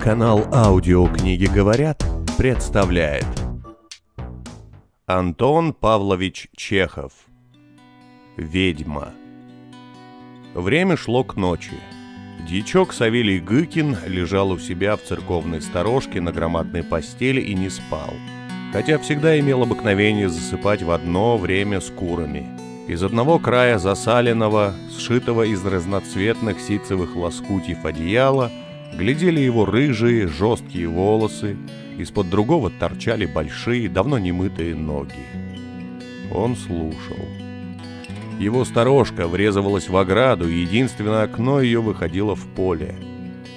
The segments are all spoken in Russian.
Канал «Аудиокниги говорят» представляет Антон Павлович Чехов Ведьма Время шло к ночи. Дьячок Савелий Гыкин лежал у себя в церковной сторожке на громадной постели и не спал. Хотя всегда имел обыкновение засыпать в одно время с курами. Из одного края засаленного, сшитого из разноцветных ситцевых лоскутьев одеяла – Глядели его рыжие, жесткие волосы, из-под другого торчали большие, давно немытые ноги. Он слушал. Его сторожка врезывалась в ограду, и единственное окно ее выходило в поле.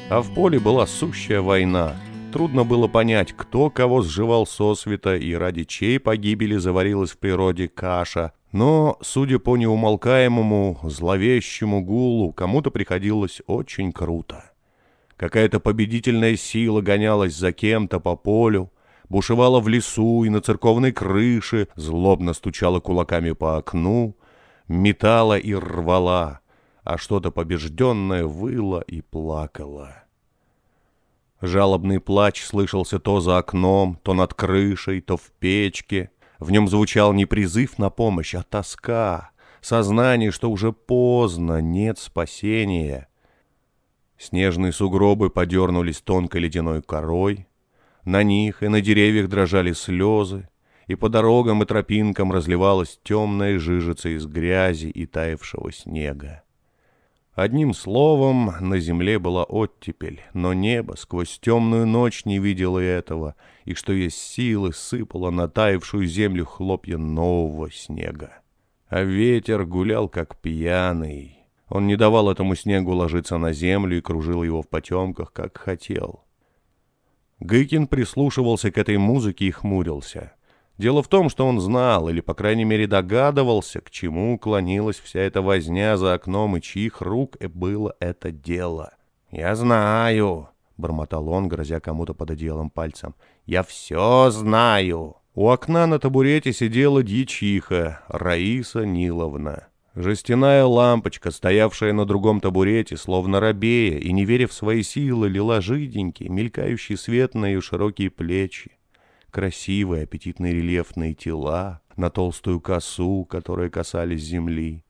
А в поле была сущая война. Трудно было понять, кто кого сживал сосвета и ради чьей погибели заварилась в природе каша. Но, судя по неумолкаемому, зловещему гулу, кому-то приходилось очень круто. Какая-то победительная сила гонялась за кем-то по полю, бушевала в лесу и на церковной крыше, злобно стучала кулаками по окну, метала и рвала, а что-то побежденное выло и плакало. Жалобный плач слышался то за окном, то над крышей, то в печке. В нем звучал не призыв на помощь, а тоска, сознание, что уже поздно, нет спасения — Снежные сугробы подернулись тонкой ледяной корой, на них и на деревьях дрожали слезы, и по дорогам и тропинкам разливалась темная жижица из грязи и таявшего снега. Одним словом, на земле была оттепель, но небо сквозь темную ночь не видело этого, и что есть силы сыпало на таявшую землю хлопья нового снега. А ветер гулял как пьяный, он не давал этому снегу ложиться на землю и кружил его в потемках, как хотел. Гыкин прислушивался к этой музыке и хмурился. Дело в том, что он знал, или, по крайней мере, догадывался, к чему уклонилась вся эта возня за окном и чьих рук было это дело. «Я знаю», — бормотал он, грозя кому-то под одеялом пальцем. «Я все знаю». У окна на табурете сидела дьячиха Раиса Ниловна. Жестяная лампочка, стоявшая на другом табурете, словно рабея, и, не веря в свои силы, лила жиденький, мелькающий свет на ее широкие плечи. Красивые, аппетитные рельефные тела, на толстую косу, которые касались земли.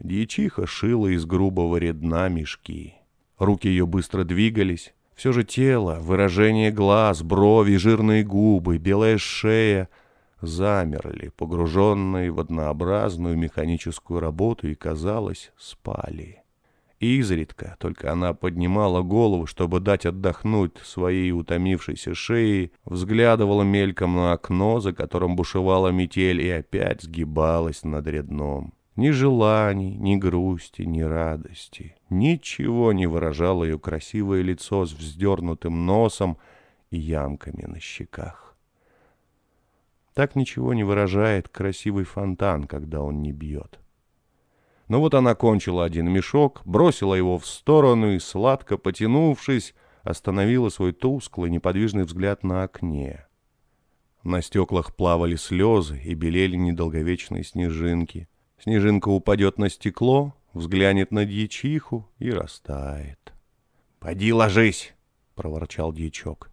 Дьячиха шила из грубого редна мешки. Руки ее быстро двигались. Все же тело, выражение глаз, брови, жирные губы, белая шея — замерли, погруженные в однообразную механическую работу и, казалось, спали. Изредка только она поднимала голову, чтобы дать отдохнуть своей утомившейся шее, взглядывала мельком на окно, за которым бушевала метель, и опять сгибалась над редном. Ни желаний, ни грусти, ни радости. Ничего не выражало ее красивое лицо с вздернутым носом и ямками на щеках. Так ничего не выражает красивый фонтан, когда он не бьет. Но вот она кончила один мешок, бросила его в сторону и, сладко потянувшись, остановила свой тусклый неподвижный взгляд на окне. На стеклах плавали слезы и белели недолговечные снежинки. Снежинка упадет на стекло, взглянет на дьячиху и растает. — Поди ложись! — проворчал дьячок.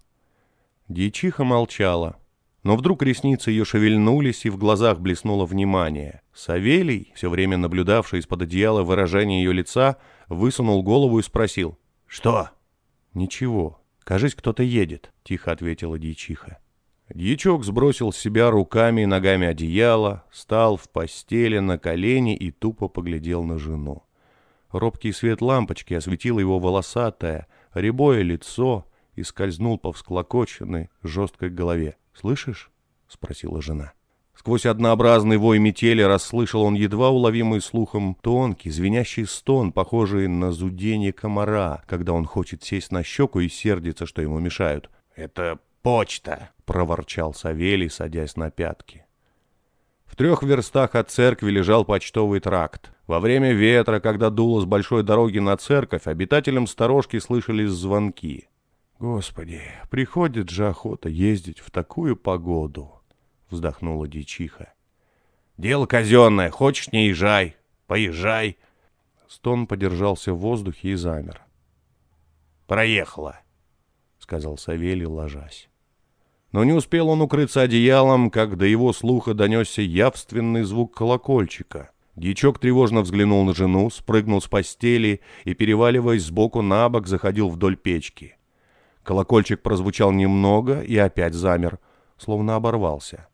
Дьячиха молчала. Но вдруг ресницы ее шевельнулись, и в глазах блеснуло внимание. Савелий, все время наблюдавший из-под одеяла выражение ее лица, высунул голову и спросил. «Что?» «Ничего. Кажись, кто-то едет», — тихо ответила дьячиха. Дьячок сбросил с себя руками и ногами одеяло, стал в постели на колени и тупо поглядел на жену. Робкий свет лампочки осветил его волосатое, рябое лицо и скользнул по всклокоченной, жесткой голове. «Слышишь?» — спросила жена. Сквозь однообразный вой метели расслышал он едва уловимый слухом тонкий, звенящий стон, похожий на зудение комара, когда он хочет сесть на щеку и сердится, что ему мешают. «Это почта!» — проворчал Савелий, садясь на пятки. В трех верстах от церкви лежал почтовый тракт. Во время ветра, когда дуло с большой дороги на церковь, обитателям сторожки слышались звонки. «Господи, приходит же охота ездить в такую погоду!» — вздохнула дичиха. «Дело казенное, хочешь, не езжай, поезжай!» Стон подержался в воздухе и замер. «Проехала!» сказал Савелий, ложась. Но не успел он укрыться одеялом, как до его слуха донесся явственный звук колокольчика. Дьячок тревожно взглянул на жену, спрыгнул с постели и, переваливаясь сбоку на бок, заходил вдоль печки. Колокольчик прозвучал немного и опять замер, словно оборвался.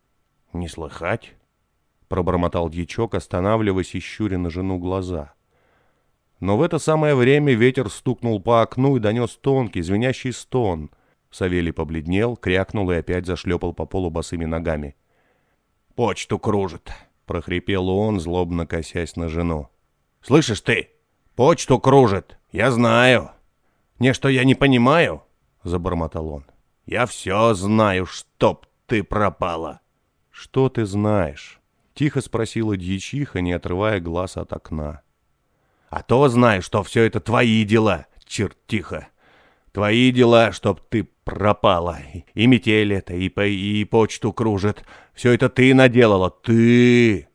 «Не слыхать?» — пробормотал дьячок, останавливаясь и щуря на жену глаза. Но в это самое время ветер стукнул по окну и донес тонкий, звенящий стон. Савелий побледнел, крякнул и опять зашлепал по полу босыми ногами. «Почту кружит!» — прохрипел он, злобно косясь на жену. «Слышишь ты? Почту кружит! Я знаю! Не что я не понимаю!» — забормотал он. «Я все знаю, чтоб ты пропала!» «Что ты знаешь?» — тихо спросила дьячиха, не отрывая глаз от окна. «А то знаю, что все это твои дела, чертиха! Твои дела, чтоб ты пропала. И метель это, и, по, и почту кружит. Все это ты наделала, ты!»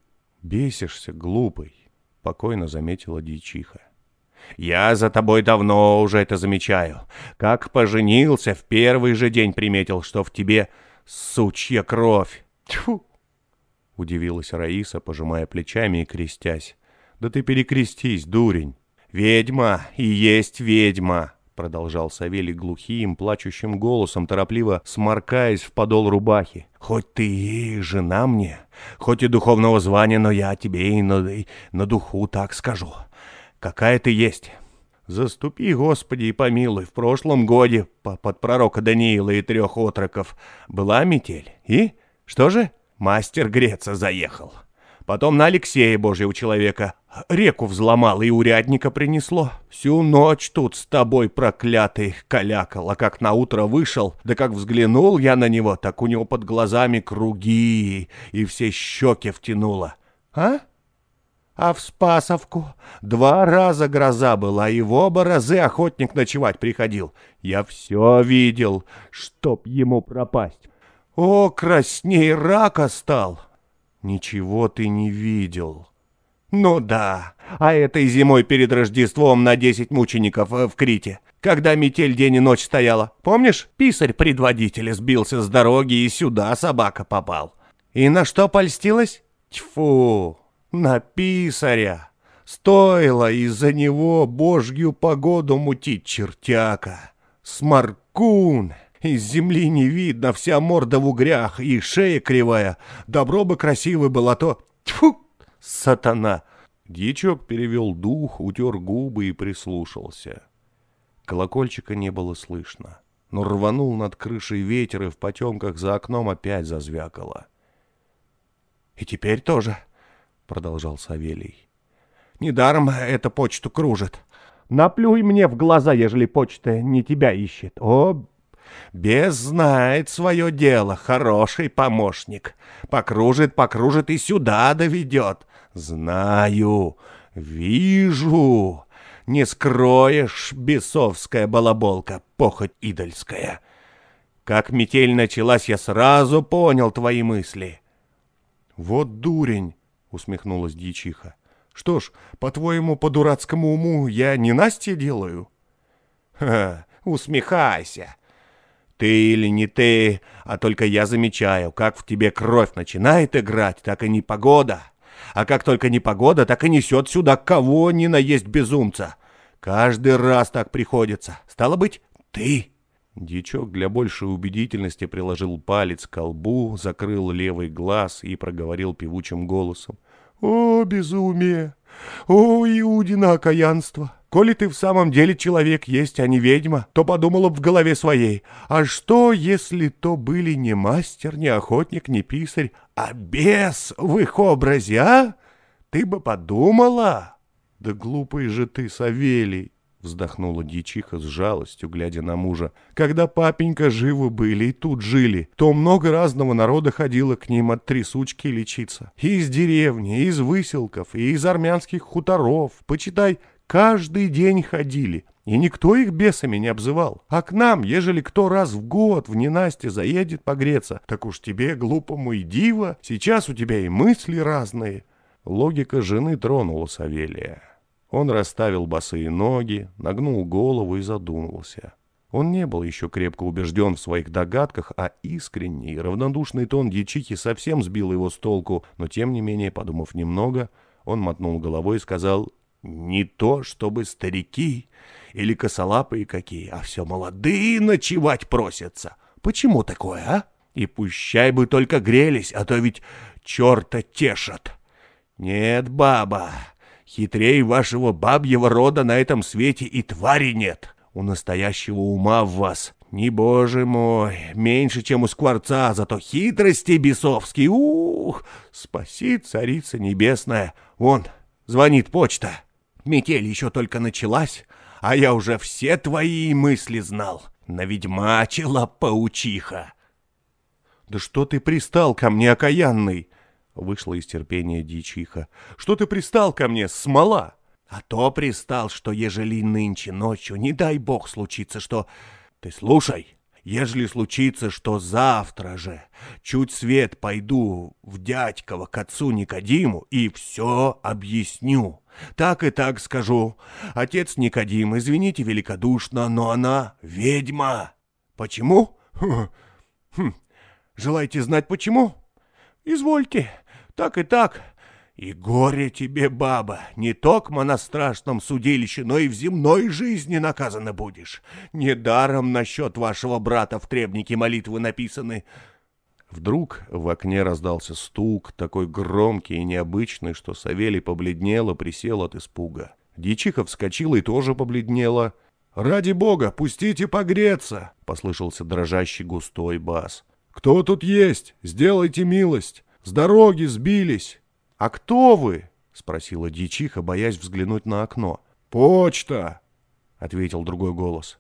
«Бесишься, глупый», — покойно заметила дьячиха. «Я за тобой давно уже это замечаю. Как поженился, в первый же день приметил, что в тебе сучья кровь. Тьфу! Удивилась Раиса, пожимая плечами и крестясь. Да ты перекрестись, дурень. Ведьма и есть ведьма, продолжал Савелий глухим, плачущим голосом, торопливо сморкаясь в подол рубахи. «Хоть ты и жена мне, хоть и духовного звания, но я тебе и на, и на духу так скажу. Какая ты есть. Заступи, Господи, и помилуй. В прошлом годе под пророка Даниила и трех отроков была метель. И что же? Мастер Греца заехал. Потом на Алексея, божьего человека, реку взломал и урядника принесло. Всю ночь тут с тобой, проклятый, калякал, а как на утро вышел, да как взглянул я на него, так у него под глазами круги и все щеки втянуло. А? А в Спасовку два раза гроза была, и в оба разы охотник ночевать приходил. Я все видел, чтоб ему пропасть. О, красней рака стал. Ничего ты не видел. Ну да, а этой зимой перед Рождеством на десять мучеников э, в Крите, когда метель день и ночь стояла. Помнишь, писарь предводителя сбился с дороги и сюда собака попал. И на что польстилась? Тьфу, на писаря. Стоило из-за него божью погоду мутить чертяка. Сморкун. Из земли не видно, вся морда в угрях и шея кривая. Добро бы красивой была, то... Тьфу! Сатана!» Дьячок перевел дух, утер губы и прислушался. Колокольчика не было слышно, но рванул над крышей ветер, и в потемках за окном опять зазвякало. «И теперь тоже», — продолжал Савелий. «Недаром эта почту кружит. Наплюй мне в глаза, ежели почта не тебя ищет. О, Без знает свое дело, хороший помощник. Покружит, покружит и сюда доведет. Знаю, вижу. Не скроешь, бесовская балаболка, похоть идольская. Как метель началась, я сразу понял твои мысли. Вот дурень, усмехнулась дьячиха. Что ж, по-твоему, по дурацкому уму я не Настя делаю? Ха, усмехайся. Ты или не ты, а только я замечаю, как в тебе кровь начинает играть, так и непогода. А как только непогода, так и несет сюда кого ни наесть безумца. Каждый раз так приходится. Стало быть, ты. Дичок для большей убедительности приложил палец к колбу, закрыл левый глаз и проговорил певучим голосом. «О, безумие! О, Иудина окаянство! Коли ты в самом деле человек есть, а не ведьма, то подумала б в голове своей, а что, если то были не мастер, не охотник, не писарь, а бес в их образе, а? Ты бы подумала? Да глупый же ты, Савелий, Вздохнула дьячиха с жалостью, глядя на мужа. Когда папенька живы были и тут жили, то много разного народа ходило к ним от трясучки лечиться. И из деревни, и из выселков, и из армянских хуторов. Почитай, каждый день ходили. И никто их бесами не обзывал. А к нам, ежели кто раз в год в ненасти заедет погреться, так уж тебе, глупому и диво, сейчас у тебя и мысли разные. Логика жены тронула Савелия. Он расставил босые ноги, нагнул голову и задумался. Он не был еще крепко убежден в своих догадках, а искренний, равнодушный тон дьячихи совсем сбил его с толку, но тем не менее, подумав немного, он мотнул головой и сказал «Не то, чтобы старики или косолапые какие, а все молодые ночевать просятся. Почему такое, а? И пущай бы только грелись, а то ведь черта тешат. Нет, баба, хитрей вашего бабьего рода на этом свете и твари нет» у настоящего ума в вас. Не, боже мой, меньше, чем у скворца, зато хитрости бесовские. Ух, спаси, царица небесная. Вон, звонит почта. Метель еще только началась, а я уже все твои мысли знал. Наведьмачила паучиха. Да что ты пристал ко мне, окаянный? Вышла из терпения дичиха. Что ты пристал ко мне, смола? А то пристал, что ежели нынче ночью, не дай бог случится, что... Ты слушай, ежели случится, что завтра же чуть свет пойду в дядькова к отцу Никодиму и все объясню. Так и так скажу. Отец Никодим, извините великодушно, но она ведьма. Почему? Хм. Желаете знать почему? Извольте. Так и так. И горе тебе, баба, не только на страшном судилище, но и в земной жизни наказана будешь. Недаром насчет вашего брата в требнике молитвы написаны. Вдруг в окне раздался стук, такой громкий и необычный, что Савелий побледнел и присел от испуга. Дичиха вскочила и тоже побледнела. «Ради бога, пустите погреться!» — послышался дрожащий густой бас. «Кто тут есть? Сделайте милость! С дороги сбились!» «А кто вы?» — спросила дьячиха, боясь взглянуть на окно. «Почта!» — ответил другой голос.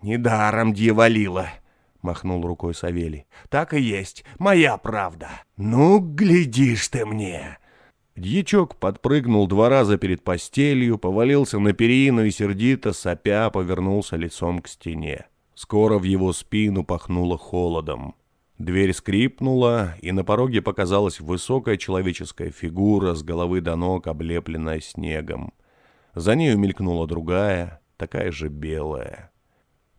«Недаром дьяволила!» — махнул рукой Савелий. «Так и есть, моя правда. Ну, глядишь ты мне!» Дьячок подпрыгнул два раза перед постелью, повалился на перину и сердито, сопя, повернулся лицом к стене. Скоро в его спину пахнуло холодом. Дверь скрипнула, и на пороге показалась высокая человеческая фигура с головы до ног, облепленная снегом. За нею мелькнула другая, такая же белая.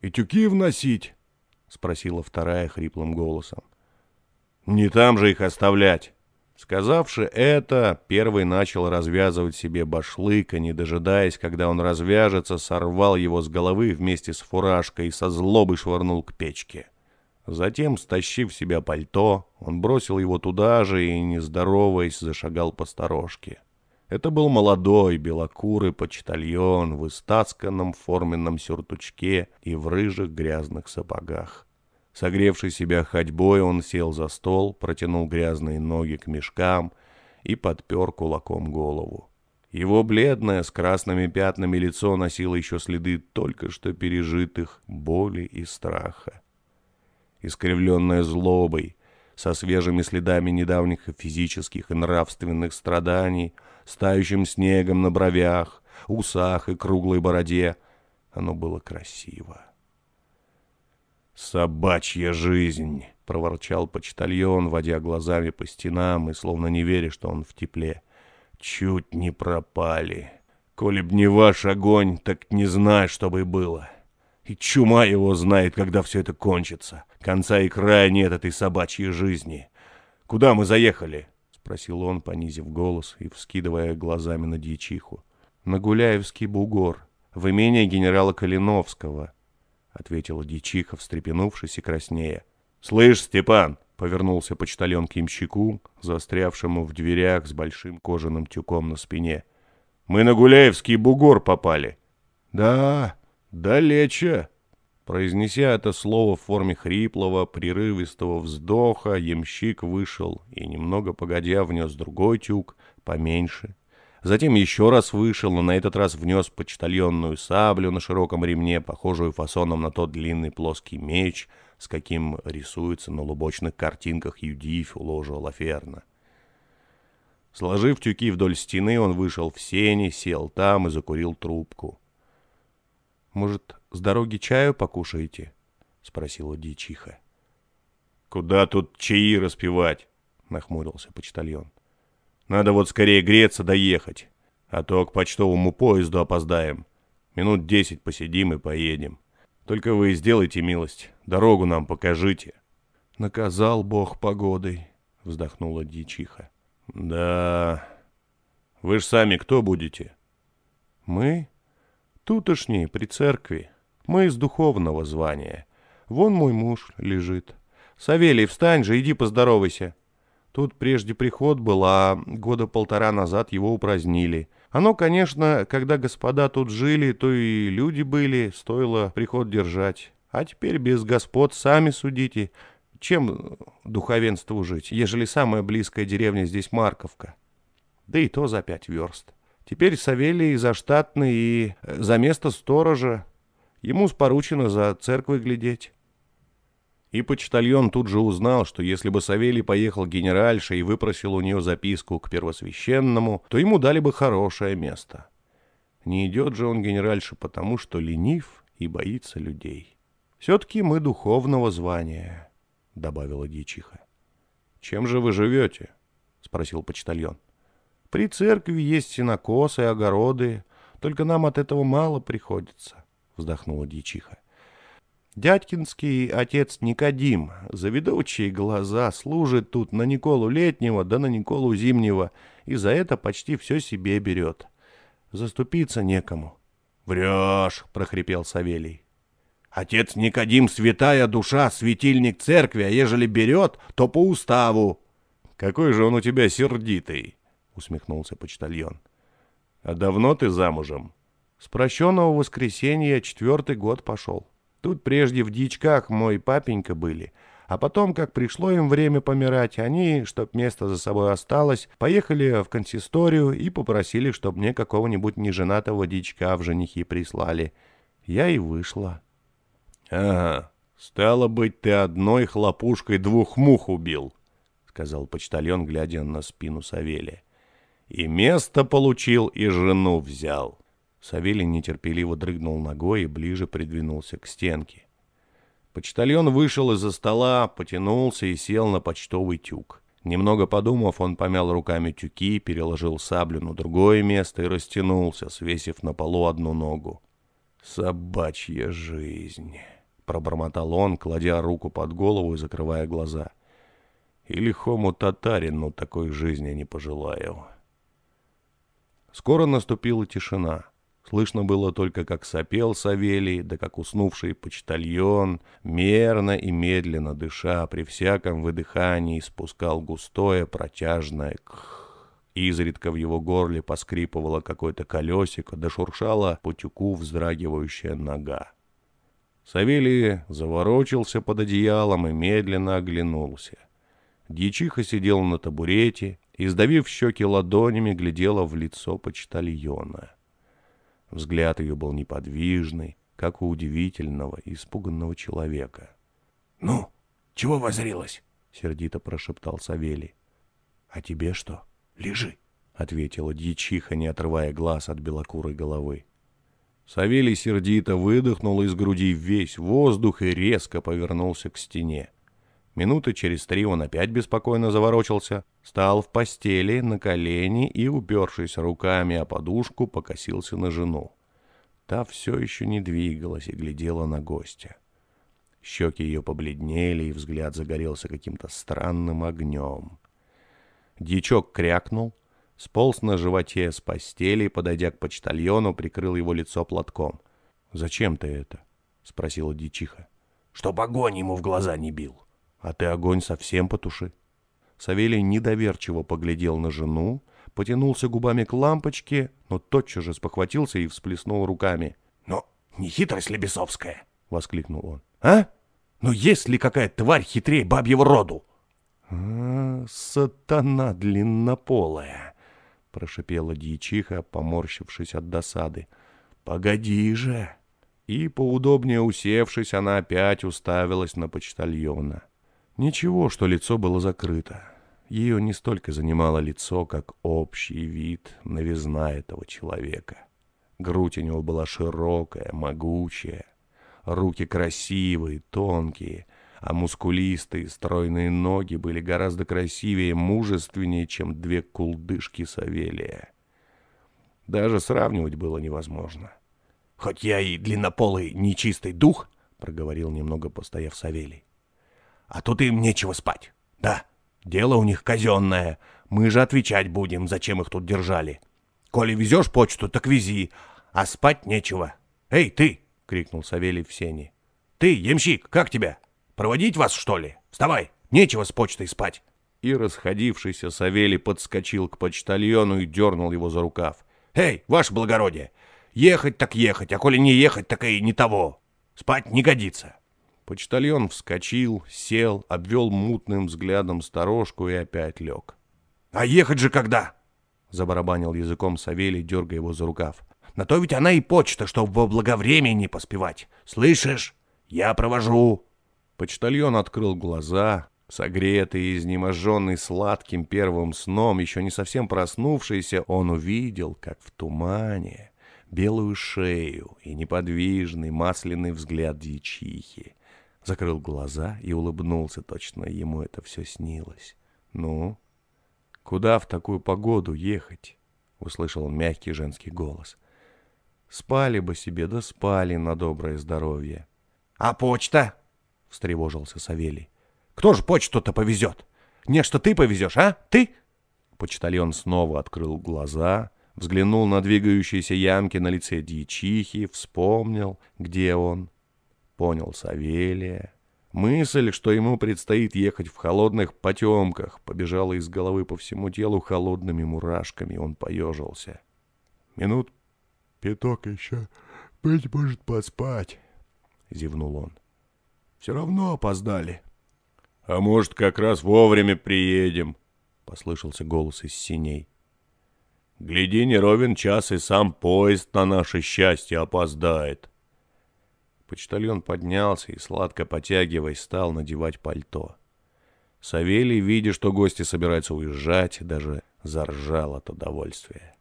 «И тюки вносить?» — спросила вторая хриплым голосом. «Не там же их оставлять!» Сказавши это, первый начал развязывать себе башлык, и, не дожидаясь, когда он развяжется, сорвал его с головы вместе с фуражкой и со злобой швырнул к печке. Затем, стащив себя пальто, он бросил его туда же и, не здороваясь, зашагал по сторожке. Это был молодой, белокурый почтальон в истасканном форменном сюртучке и в рыжих грязных сапогах. Согревший себя ходьбой, он сел за стол, протянул грязные ноги к мешкам и подпер кулаком голову. Его бледное, с красными пятнами лицо носило еще следы только что пережитых боли и страха искривленная злобой, со свежими следами недавних физических и нравственных страданий, стающим снегом на бровях, усах и круглой бороде. Оно было красиво. «Собачья жизнь!» — проворчал почтальон, водя глазами по стенам и словно не веря, что он в тепле. «Чуть не пропали. Коли б не ваш огонь, так не знаю, что бы было». И чума его знает, когда все это кончится. Конца и края нет этой собачьей жизни. Куда мы заехали? Спросил он, понизив голос и вскидывая глазами на дьячиху. На Гуляевский бугор, в имение генерала Калиновского, ответила дьячиха, встрепенувшись и краснея. Слышь, Степан, повернулся почтальон к имщику, застрявшему в дверях с большим кожаным тюком на спине. Мы на Гуляевский бугор попали. Да, «Далече!» Произнеся это слово в форме хриплого, прерывистого вздоха, ямщик вышел и, немного погодя, внес другой тюк, поменьше. Затем еще раз вышел, но на этот раз внес почтальонную саблю на широком ремне, похожую фасоном на тот длинный плоский меч, с каким рисуется на лубочных картинках Юдиф у ложа Лаферна. Сложив тюки вдоль стены, он вышел в сени, сел там и закурил трубку. Может, с дороги чаю покушаете?» — спросила дичиха. «Куда тут чаи распивать?» — нахмурился почтальон. «Надо вот скорее греться доехать, а то к почтовому поезду опоздаем. Минут десять посидим и поедем. Только вы сделайте милость, дорогу нам покажите. Наказал бог погодой, вздохнула дьячиха. Да, вы ж сами кто будете? Мы? Тутошние, при церкви. Мы из духовного звания. Вон мой муж лежит. Савелий, встань же, иди поздоровайся. Тут прежде приход был, а года полтора назад его упразднили. Оно, конечно, когда господа тут жили, то и люди были, стоило приход держать. А теперь без господ сами судите. Чем духовенству жить, ежели самая близкая деревня здесь Марковка? Да и то за пять верст. Теперь Савелий заштатный и за место сторожа. Ему споручено за церквой глядеть. И почтальон тут же узнал, что если бы Савелий поехал генеральше и выпросил у нее записку к первосвященному, то ему дали бы хорошее место. Не идет же он генеральше потому, что ленив и боится людей. «Все-таки мы духовного звания», — добавила дьячиха. «Чем же вы живете?» — спросил почтальон. «При церкви есть сенокос и огороды, только нам от этого мало приходится», — вздохнула дьячиха. Дядькинский отец Никодим, заведучие глаза, служит тут на Николу Летнего да на Николу Зимнего, и за это почти все себе берет. Заступиться некому. — Врешь, — прохрипел Савелий. — Отец Никодим — святая душа, светильник церкви, а ежели берет, то по уставу. — Какой же он у тебя сердитый, — усмехнулся почтальон. — А давно ты замужем? — С прощенного воскресенья четвертый год пошел. Тут прежде в дичках мой папенька были, а потом, как пришло им время помирать, они, чтоб место за собой осталось, поехали в консисторию и попросили, чтоб мне какого-нибудь неженатого дичка в женихи прислали. Я и вышла. — Ага, стало быть, ты одной хлопушкой двух мух убил, — сказал почтальон, глядя на спину Савелия. — И место получил, и жену взял. Савелий нетерпеливо дрыгнул ногой и ближе придвинулся к стенке. Почтальон вышел из-за стола, потянулся и сел на почтовый тюк. Немного подумав, он помял руками тюки, переложил саблю на другое место и растянулся, свесив на полу одну ногу. «Собачья жизнь!» — пробормотал он, кладя руку под голову и закрывая глаза. «И лихому татарину такой жизни не пожелаю». Скоро наступила тишина. Слышно было только, как сопел Савелий, да как уснувший почтальон, мерно и медленно дыша, при всяком выдыхании спускал густое протяжное «кх». Изредка в его горле поскрипывало какое-то колесико, да шуршала по тюку вздрагивающая нога. Савелий заворочился под одеялом и медленно оглянулся. Дьячиха сидела на табурете и, сдавив щеки ладонями, глядела в лицо почтальона. Взгляд ее был неподвижный, как у удивительного и испуганного человека. — Ну, чего возрилась? — сердито прошептал Савелий. — А тебе что? Лежи, — ответила дьячиха, не отрывая глаз от белокурой головы. Савелий сердито выдохнул из груди весь воздух и резко повернулся к стене. Минуты через три он опять беспокойно заворочился, стал в постели на колени и, упершись руками о подушку, покосился на жену. Та все еще не двигалась и глядела на гостя. Щеки ее побледнели, и взгляд загорелся каким-то странным огнем. Дьячок крякнул, сполз на животе с постели и, подойдя к почтальону, прикрыл его лицо платком. «Зачем ты это?» — спросила дьячиха. «Чтоб огонь ему в глаза не бил», а ты огонь совсем потуши. Савелий недоверчиво поглядел на жену, потянулся губами к лампочке, но тотчас же спохватился и всплеснул руками. — Но не хитрость ли бесовская? — воскликнул он. — А? Ну есть ли какая тварь хитрее бабьего роду? «А, — сатана длиннополая! — прошипела дьячиха, поморщившись от досады. — Погоди же! И, поудобнее усевшись, она опять уставилась на почтальона. — Ничего, что лицо было закрыто. Ее не столько занимало лицо, как общий вид, новизна этого человека. Грудь у него была широкая, могучая, руки красивые, тонкие, а мускулистые, стройные ноги были гораздо красивее мужественнее, чем две кулдышки Савелия. Даже сравнивать было невозможно. «Хоть я и длиннополый нечистый дух», проговорил немного постояв Савелий. «А тут им нечего спать. Да, дело у них казенное. Мы же отвечать будем, зачем их тут держали. Коли везешь почту, так вези, а спать нечего. Эй, ты!» — крикнул Савелий в сене. «Ты, ямщик, как тебя? Проводить вас, что ли? Вставай, нечего с почтой спать!» И расходившийся Савелий подскочил к почтальону и дернул его за рукав. «Эй, ваше благородие, ехать так ехать, а коли не ехать, так и не того. Спать не годится. Почтальон вскочил, сел, обвел мутным взглядом сторожку и опять лег. «А ехать же когда?» — забарабанил языком Савелий, дергая его за рукав. «На то ведь она и почта, чтобы во благовремени поспевать. Слышишь? Я провожу!» Почтальон открыл глаза, согретый и изнеможенный сладким первым сном, еще не совсем проснувшийся, он увидел, как в тумане белую шею и неподвижный масляный взгляд дьячихи. Закрыл глаза и улыбнулся, точно ему это все снилось. «Ну, куда в такую погоду ехать?» — услышал мягкий женский голос. «Спали бы себе, да спали на доброе здоровье». «А почта?» — встревожился Савелий. «Кто же почту-то повезет? Не, что ты повезешь, а? Ты?» Почтальон снова открыл глаза — взглянул на двигающиеся ямки на лице дьячихи, вспомнил, где он. Понял Савелия. Мысль, что ему предстоит ехать в холодных потемках, побежала из головы по всему телу холодными мурашками, он поежился. «Минут пяток еще, быть может, поспать», — зевнул он. «Все равно опоздали». «А может, как раз вовремя приедем», — послышался голос из синей. Гляди, не ровен час, и сам поезд на наше счастье опоздает. Почтальон поднялся и, сладко потягиваясь, стал надевать пальто. Савелий, видя, что гости собираются уезжать, даже заржал от удовольствия.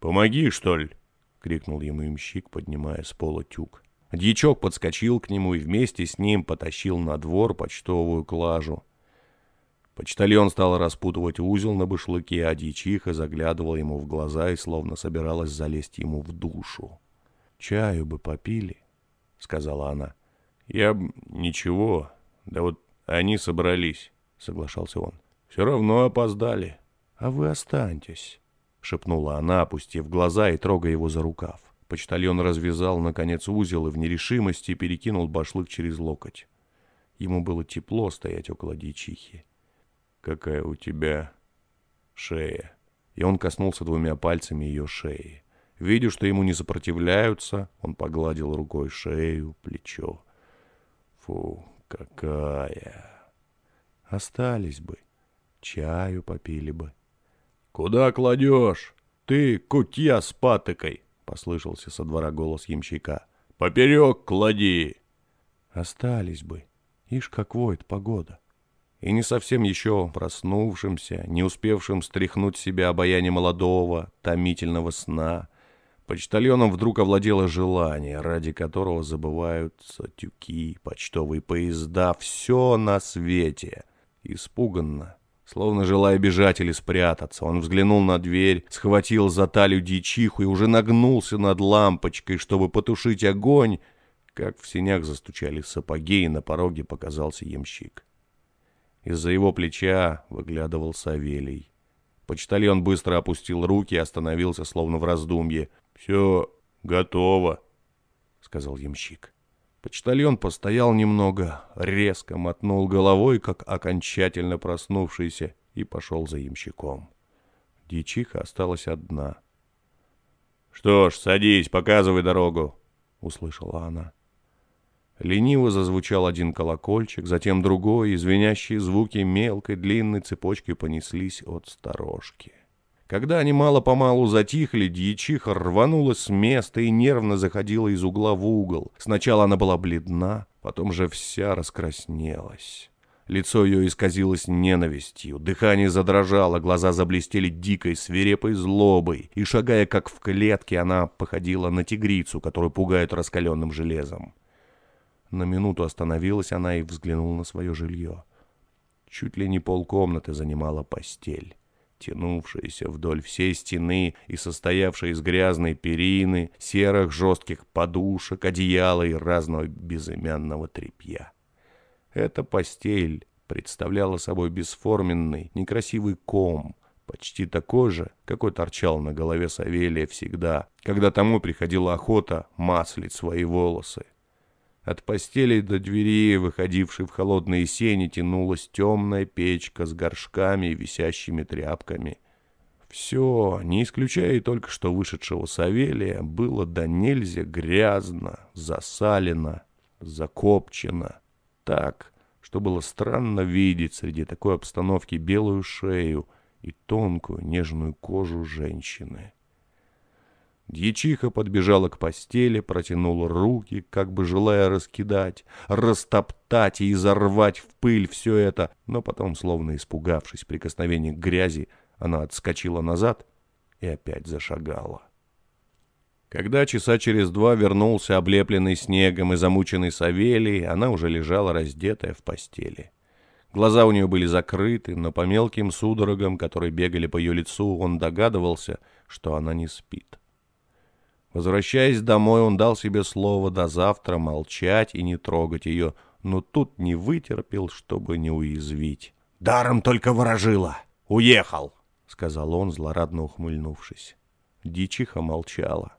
«Помоги, что ли?» — крикнул ему имщик, поднимая с пола тюк. Дьячок подскочил к нему и вместе с ним потащил на двор почтовую клажу — Почтальон стал распутывать узел на башлыке, а дьячиха заглядывала ему в глаза и словно собиралась залезть ему в душу. «Чаю бы попили», — сказала она. «Я б... ничего. Да вот они собрались», — соглашался он. «Все равно опоздали». «А вы останьтесь», — шепнула она, опустив глаза и трогая его за рукав. Почтальон развязал, наконец, узел и в нерешимости перекинул башлык через локоть. Ему было тепло стоять около дьячихи какая у тебя шея. И он коснулся двумя пальцами ее шеи. Видя, что ему не сопротивляются, он погладил рукой шею, плечо. Фу, какая! Остались бы, чаю попили бы. «Куда кладешь? Ты кутья с патокой!» — послышался со двора голос ямщика. «Поперек клади!» Остались бы. Ишь, как воет погода и не совсем еще проснувшимся, не успевшим стряхнуть себя обаяние молодого, томительного сна, почтальоном вдруг овладело желание, ради которого забываются тюки, почтовые поезда, все на свете. Испуганно, словно желая бежать или спрятаться, он взглянул на дверь, схватил за талию дьячиху и уже нагнулся над лампочкой, чтобы потушить огонь, как в сенях застучали сапоги, и на пороге показался ямщик. Из-за его плеча выглядывал Савелий. Почтальон быстро опустил руки и остановился, словно в раздумье. «Все готово», — сказал ямщик. Почтальон постоял немного, резко мотнул головой, как окончательно проснувшийся, и пошел за ямщиком. Дьячиха осталась одна. «Что ж, садись, показывай дорогу», — услышала она. Лениво зазвучал один колокольчик, затем другой, и звенящие звуки мелкой длинной цепочкой понеслись от сторожки. Когда они мало-помалу затихли, дьячиха рванулась с места и нервно заходила из угла в угол. Сначала она была бледна, потом же вся раскраснелась. Лицо ее исказилось ненавистью, дыхание задрожало, глаза заблестели дикой, свирепой злобой, и, шагая как в клетке, она походила на тигрицу, которую пугают раскаленным железом. На минуту остановилась она и взглянула на свое жилье. Чуть ли не полкомнаты занимала постель. Тянувшаяся вдоль всей стены и состоявшая из грязной перины, серых жестких подушек, одеяла и разного безымянного тряпья. Эта постель представляла собой бесформенный, некрасивый ком, почти такой же, какой торчал на голове Савелия всегда, когда тому приходила охота маслить свои волосы. От постели до двери, выходившей в холодные сени, тянулась темная печка с горшками и висящими тряпками. Все, не исключая и только что вышедшего Савелия, было до нельзя грязно, засалено, закопчено. Так, что было странно видеть среди такой обстановки белую шею и тонкую нежную кожу женщины. Дьячиха подбежала к постели, протянула руки, как бы желая раскидать, растоптать и изорвать в пыль все это, но потом, словно испугавшись прикосновения к грязи, она отскочила назад и опять зашагала. Когда часа через два вернулся облепленный снегом и замученный Савелий, она уже лежала раздетая в постели. Глаза у нее были закрыты, но по мелким судорогам, которые бегали по ее лицу, он догадывался, что она не спит. Возвращаясь домой, он дал себе слово до завтра молчать и не трогать ее, но тут не вытерпел, чтобы не уязвить. «Даром только ворожила! Уехал!» — сказал он, злорадно ухмыльнувшись. Дичиха молчала.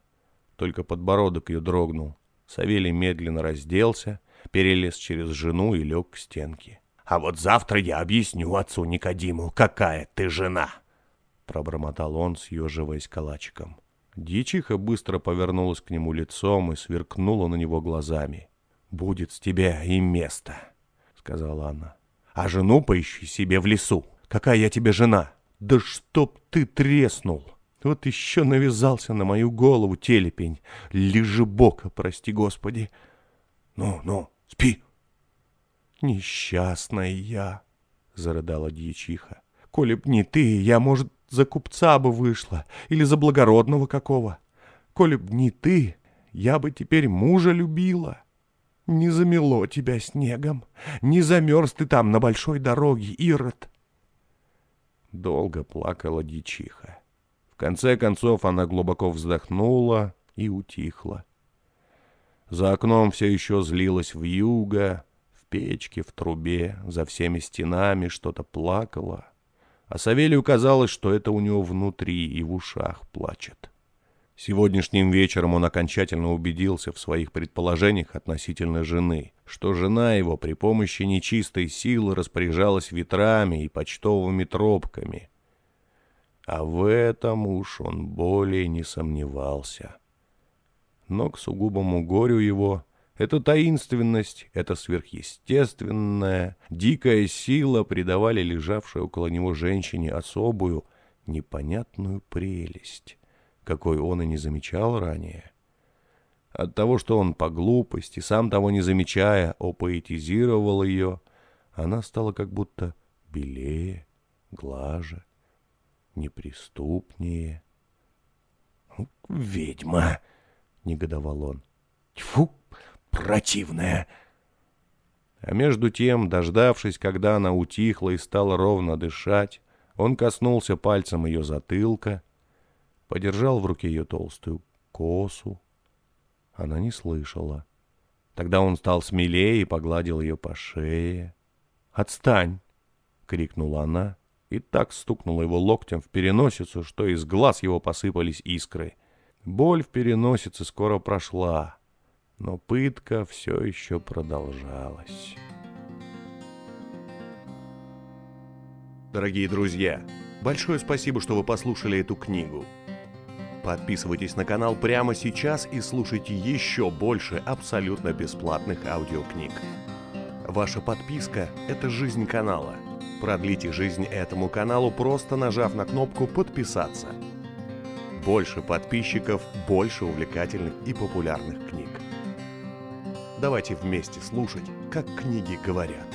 Только подбородок ее дрогнул. Савелий медленно разделся, перелез через жену и лег к стенке. «А вот завтра я объясню отцу Никодиму, какая ты жена!» Пробормотал он, съеживаясь калачиком. Дьячиха быстро повернулась к нему лицом и сверкнула на него глазами. «Будет с тебя и место», — сказала она. «А жену поищи себе в лесу. Какая я тебе жена? Да чтоб ты треснул! Вот еще навязался на мою голову телепень. Лежебока, прости господи. Ну, ну, спи!» «Несчастная я!» — зарыдала дьячиха. «Коли б не ты, я, может, за купца бы вышла или за благородного какого. Коли б не ты, я бы теперь мужа любила. Не замело тебя снегом, не замерз ты там на большой дороге, Ирод. Долго плакала дичиха. В конце концов она глубоко вздохнула и утихла. За окном все еще злилась в юго, в печке, в трубе, за всеми стенами что-то плакало — а Савелию казалось, что это у него внутри и в ушах плачет. Сегодняшним вечером он окончательно убедился в своих предположениях относительно жены, что жена его при помощи нечистой силы распоряжалась ветрами и почтовыми тропками. А в этом уж он более не сомневался. Но к сугубому горю его эта таинственность, эта сверхъестественная, дикая сила придавали лежавшей около него женщине особую, непонятную прелесть, какой он и не замечал ранее. От того, что он по глупости, сам того не замечая, опоэтизировал ее, она стала как будто белее, глаже, неприступнее. «Ведьма!» — негодовал он. «Тьфу, противная!» А между тем, дождавшись, когда она утихла и стала ровно дышать, он коснулся пальцем ее затылка, подержал в руке ее толстую косу. Она не слышала. Тогда он стал смелее и погладил ее по шее. «Отстань!» — крикнула она и так стукнула его локтем в переносицу, что из глаз его посыпались искры. Боль в переносице скоро прошла но пытка все еще продолжалась. Дорогие друзья, большое спасибо, что вы послушали эту книгу. Подписывайтесь на канал прямо сейчас и слушайте еще больше абсолютно бесплатных аудиокниг. Ваша подписка – это жизнь канала. Продлите жизнь этому каналу, просто нажав на кнопку «Подписаться». Больше подписчиков, больше увлекательных и популярных книг. Давайте вместе слушать, как книги говорят.